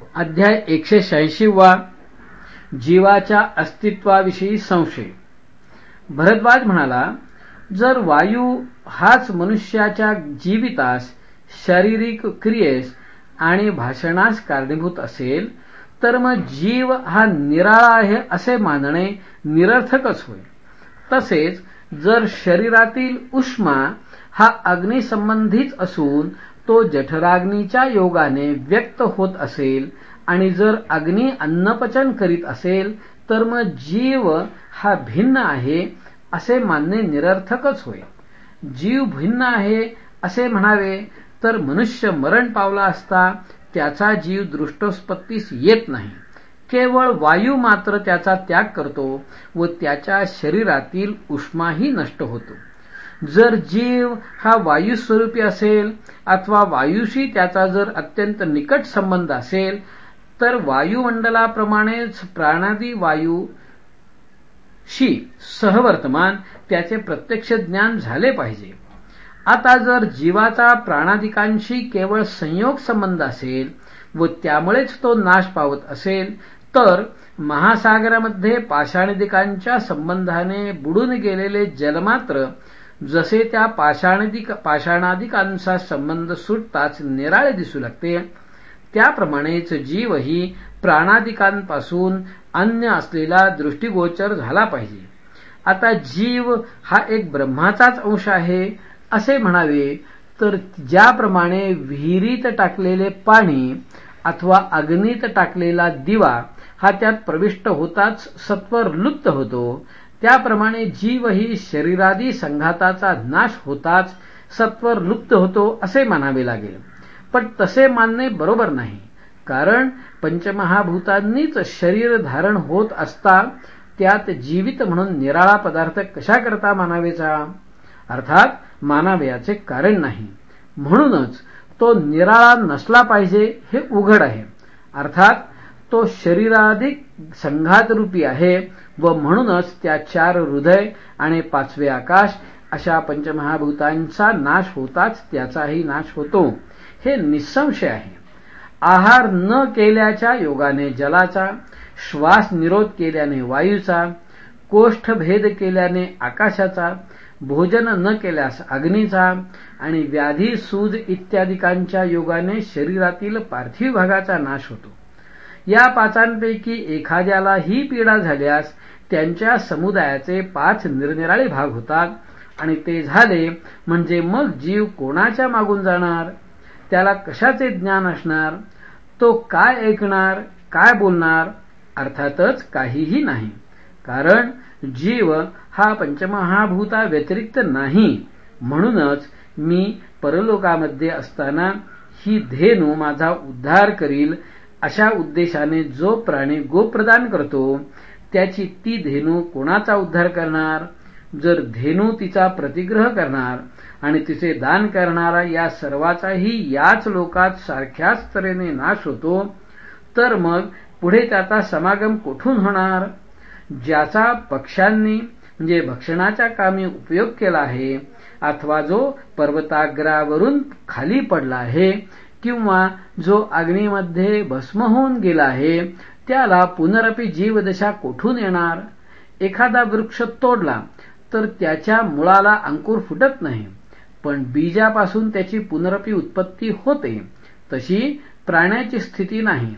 अध्याय एकशे शहाऐंशी वा जीवाच्या अस्तित्वाविषयी संशय. भरद्वाज म्हणाला जर वायू हाच मनुष्याच्या जीवितास शारीरिक क्रियेस आणि भाषणास कारणीभूत असेल तर मग जीव हा निराळा आहे असे मानणे निरर्थकच होय. तसेच जर शरीरातील उष्मा हा अग्निसंबंधीच असून तो जठराग्नीच्या योगाने व्यक्त होत असेल आणि जर अग्नी अन्नपचन करीत असेल तर मग जीव हा भिन्न आहे असे मानणे निरर्थकच होय. जीव भिन्न आहे असे म्हणावे तर मनुष्य मरण पावला असता त्याचा जीव दृष्टोत्पत्तीस येत नाही. केवळ वायू मात्र त्याचा त्याग करतो व त्याच्या शरीरातील उष्माही नष्ट होतो. जर जीव हा वायुस्वरूपी असेल अथवा वायूशी त्याचा जर अत्यंत निकट संबंध असेल तर वायुमंडलाप्रमाणेच प्राणादी वायूशी सहवर्तमान त्याचे प्रत्यक्ष ज्ञान झाले पाहिजे. आता जर जीवाचा प्राणादिकांशी केवळ संयोग संबंध असेल व त्यामुळेच तो नाश पावत असेल तर महासागरामध्ये पाषाणदिकांच्या संबंधाने बुडून गेलेले जलमात्र जसे त्या पाषाणदिक पाषाणादिकांचा संबंध सुटताच निराळे दिसू लागते. त्याप्रमाणेच जीवही प्राणादिकांपासून अन्य असलेला दृष्टीगोचर झाला पाहिजे. आता जीव हा एक ब्रह्माचाच अंश आहे असे म्हणावे तर ज्याप्रमाणे विहिरीत टाकलेले पाणी अथवा अग्नीत टाकलेला दिवा हा त्यात प्रविष्ट होताच सत्वर लुप्त होतो त्याप्रमाणे जीव ही शरीरादी संघाताचा नाश होताच सत्वर लुप्त होतो असे मानावे लागेल. पण तसे मानणे बरोबर नाही. कारण पंचमहाभूतांनीच शरीर धारण होत असता त्यात जीवित म्हणून निराळा पदार्थ कशा करता मानावेचा? अर्थात मानावयाचे कारण नाही. म्हणूनच तो निराळा नसला पाहिजे हे उघड आहे. अर्थात तो शरीराधिक संघातरूपी आहे व म्हणूनच त्या चार हृदय आणि पाचवे आकाश अशा पंचमहाभूतांचा नाश होताच त्याचाही नाश होतो. हे निसंशय आहे. आहार न केल्याच्या योगाने जलाचा श्वास निरोध केल्याने वायूचा कोष्ठभेद केल्याने आकाशाचा भोजन न केल्यास अग्नीचा आणि व्याधी सूज इत्यादिकांच्या योगाने शरीरातील पार्थिव भागाचा नाश होतो. या पाचांपैकी एखाद्याला ही पीडा झाल्यास त्यांच्या समुदायाचे पाच निरनिराळे भाग होतात. आणि ते झाले म्हणजे मग जीव कोणाच्या मागून जाणार? त्याला कशाचे ज्ञान असणार? तो काय ऐकणार? काय बोलणार? अर्थातच काहीही नाही. कारण जीव हा पंचमहाभूता व्यतिरिक्त नाही. म्हणूनच मी परलोकामध्ये असताना ही धेनू माझा उद्धार करील अशा उद्देशाने जो प्राणी गोप्रदान करतो त्याची ती धेनू कोणाचा उद्धार करणार? जर धेनू तिचा प्रतिग्रह करणार आणि तिचे दान करणारा या सर्वाचाही याच लोकात सारख्याच तऱ्हेने नाश होतो तर मग पुढे त्याचा समागम कुठून होणार? ज्याचा पक्ष्यांनी म्हणजे भक्षणाच्या कामी उपयोग केला आहे अथवा जो पर्वताग्रावरून खाली पडला आहे किंवा जो अग्नीमध्ये भस्म होऊन गेला आहे त्याला पुनरपी जीवदशा कोठून येणार? एखादा वृक्ष तोडला तर त्याच्या मुळाला अंकुर फुटत नाही. पण बीजापासून त्याची पुनरपी उत्पत्ती होते. तशी प्राण्याची स्थिती नाही.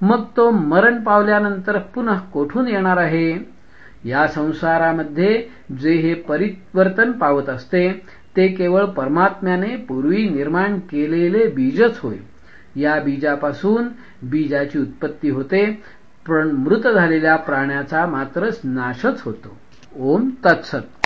मग तो मरण पावल्यानंतर पुन्हा कोठून येणार आहे? या संसारामध्ये जे हे परिवर्तन पावत असते ते केवळ परमात्म्याने पूर्वी निर्माण केलेले बीजच होय. या बीजापासून बीजाची उत्पत्ती होते पण मृत झालेल्या प्राण्याचा मात्र नाशच होतो. ओम तत्सत.